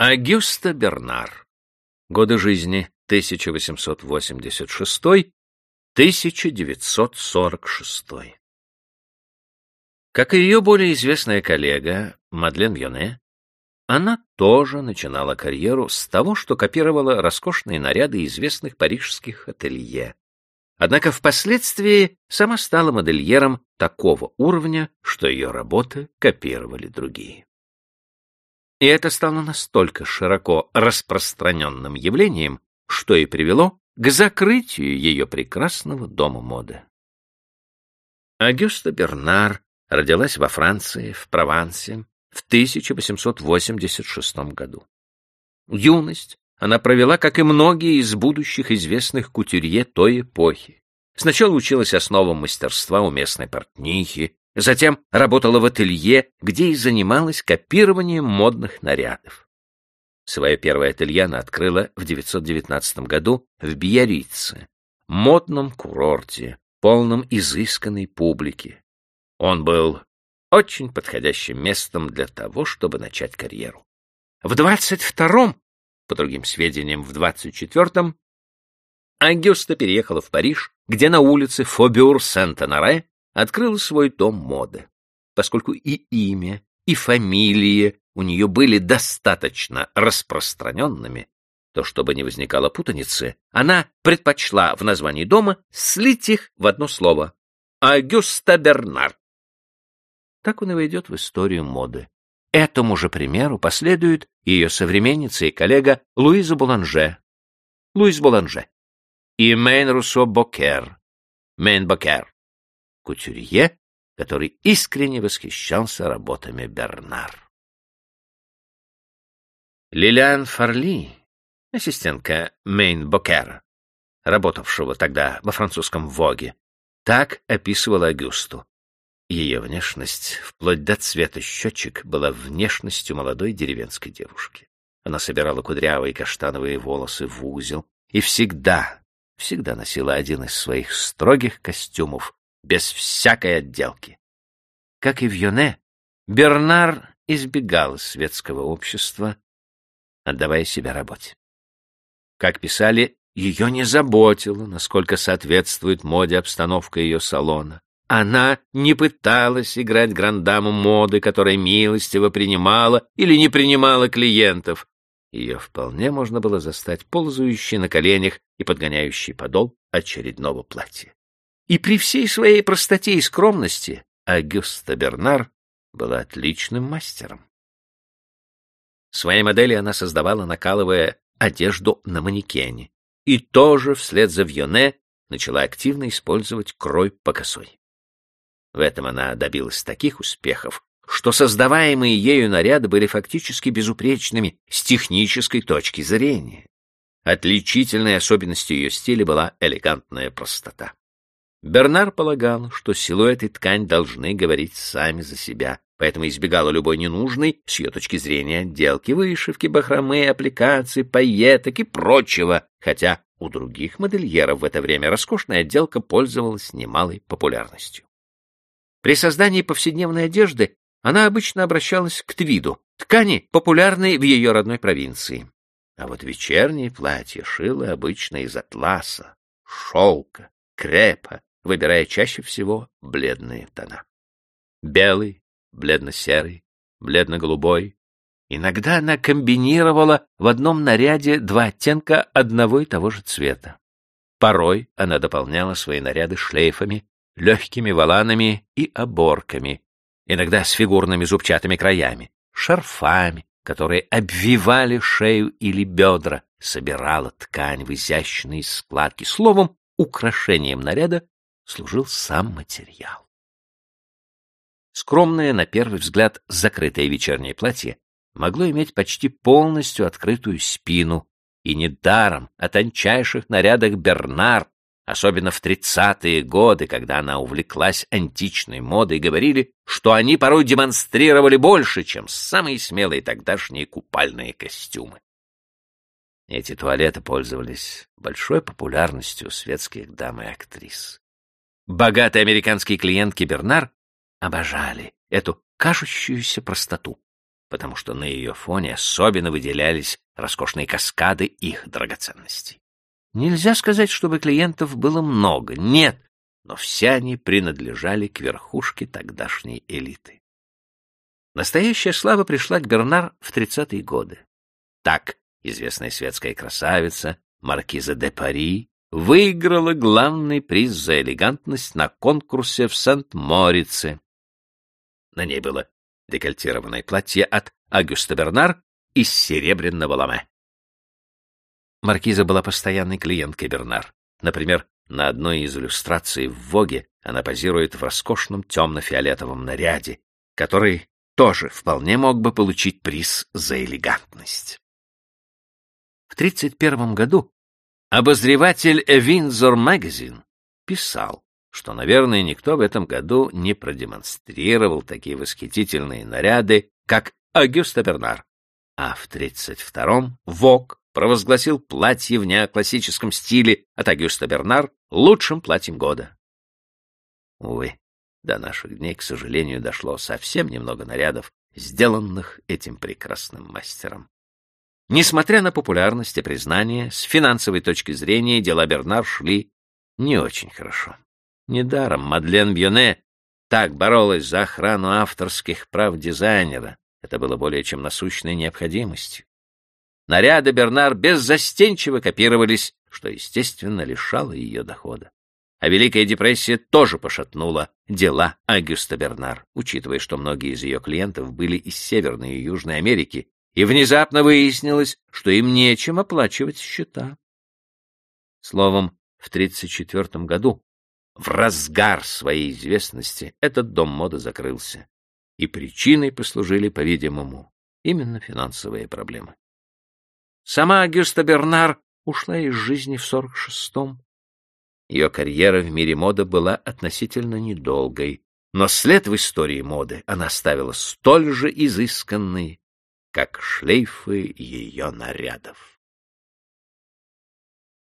Агюста Бернар. Годы жизни 1886-1946. Как и ее более известная коллега Мадлен Йоне, она тоже начинала карьеру с того, что копировала роскошные наряды известных парижских ателье. Однако впоследствии сама стала модельером такого уровня, что ее работы копировали другие. И это стало настолько широко распространенным явлением, что и привело к закрытию ее прекрасного дома моды. Агюста Бернар родилась во Франции, в Провансе, в 1886 году. Юность она провела, как и многие из будущих известных кутюрье той эпохи. Сначала училась основам мастерства у местной портнихи, затем работала в ателье, где и занималась копированием модных нарядов. Свое первое ателье она открыла в 919 году в Биаррице, модном курорте, полном изысканной публики. Он был очень подходящим местом для того, чтобы начать карьеру. В 22-м по другим сведениям, в 24-м, Агюста переехала в Париж, где на улице Фобюр-Сент-Анаре открыла свой дом моды. Поскольку и имя, и фамилия у нее были достаточно распространенными, то, чтобы не возникало путаницы, она предпочла в названии дома слить их в одно слово — Агюста Бернар. Так он и войдет в историю моды. Этому же примеру последует ее современница и коллега Луиза Буланже, Луиз Буланже, и Мейн Руссо Бокер, Мейн Бокер, кутюрье, который искренне восхищался работами Бернар. Лилиан Фарли, ассистентка Мейн Бокера, работавшего тогда во французском Воге, так описывала Агюсту. Ее внешность, вплоть до цвета щечек, была внешностью молодой деревенской девушки. Она собирала кудрявые каштановые волосы в узел и всегда, всегда носила один из своих строгих костюмов, без всякой отделки. Как и в Йоне, Бернар избегал светского общества, отдавая себя работе. Как писали, ее не заботило, насколько соответствует моде обстановка ее салона. Она не пыталась играть грандаму моды, которая милостиво принимала или не принимала клиентов. Ее вполне можно было застать ползающей на коленях и подгоняющей подол очередного платья. И при всей своей простоте и скромности Агюста Бернар была отличным мастером. Свои модели она создавала, накалывая одежду на манекене, и тоже вслед за Вьоне начала активно использовать крой по косой. В этом она добилась таких успехов, что создаваемые ею наряды были фактически безупречными с технической точки зрения. Отличительной особенностью ее стиля была элегантная простота. Бернар полагал, что силуэт и ткань должны говорить сами за себя, поэтому избегала любой ненужной, с ее точки зрения, отделки, вышивки, бахромы, аппликации, пайеток и прочего, хотя у других модельеров в это время роскошная отделка пользовалась немалой популярностью. При создании повседневной одежды она обычно обращалась к твиду, ткани, популярной в ее родной провинции. А вот вечерние платья шила обычно из атласа, шелка, крепа, выбирая чаще всего бледные тона. Белый, бледно-серый, бледно-голубой. Иногда она комбинировала в одном наряде два оттенка одного и того же цвета. Порой она дополняла свои наряды шлейфами легкими воланами и оборками, иногда с фигурными зубчатыми краями, шарфами, которые обвивали шею или бедра, собирала ткань в изящные складки. Словом, украшением наряда служил сам материал. Скромное, на первый взгляд, закрытое вечернее платье могло иметь почти полностью открытую спину, и недаром о тончайших нарядах Бернар особенно в тридцатые годы, когда она увлеклась античной модой, говорили, что они порой демонстрировали больше, чем самые смелые тогдашние купальные костюмы. Эти туалеты пользовались большой популярностью светских дам и актрис. Богатые американские клиентки Бернар обожали эту кажущуюся простоту. потому что на ее фоне особенно выделялись роскошные каскады их драгоценностей. Нельзя сказать, чтобы клиентов было много, нет, но все они принадлежали к верхушке тогдашней элиты. Настоящая слава пришла к Бернар в тридцатые годы. Так известная светская красавица, маркиза де Пари, выиграла главный приз за элегантность на конкурсе в Сент-Морице. На ней было декольтированное платье от Агюста Бернар из серебряного ламе. Маркиза была постоянной клиенткой Бернар. Например, на одной из иллюстраций в Воге она позирует в роскошном темно-фиолетовом наряде, который тоже вполне мог бы получить приз за элегантность. В 1931 году обозреватель Windsor Magazine писал, что, наверное, никто в этом году не продемонстрировал такие восхитительные наряды, как Агюста Бернар. А в 1932-м Вог провозгласил платье в неоклассическом стиле от Агюста Бернар лучшим платьем года. Увы, до наших дней, к сожалению, дошло совсем немного нарядов, сделанных этим прекрасным мастером. Несмотря на популярность и признание, с финансовой точки зрения дела Бернар шли не очень хорошо. Недаром Мадлен Бьоне так боролась за охрану авторских прав дизайнера. Это было более чем насущной необходимостью. Наряды Бернар беззастенчиво копировались, что, естественно, лишало ее дохода. А Великая депрессия тоже пошатнула дела Агюста Бернар, учитывая, что многие из ее клиентов были из Северной и Южной Америки, и внезапно выяснилось, что им нечем оплачивать счета. Словом, в 1934 году, в разгар своей известности, этот дом моды закрылся, и причиной послужили, по-видимому, именно финансовые проблемы. Сама Агюста Бернар ушла из жизни в 46-м. Ее карьера в мире моды была относительно недолгой, но след в истории моды она оставила столь же изысканный, как шлейфы ее нарядов.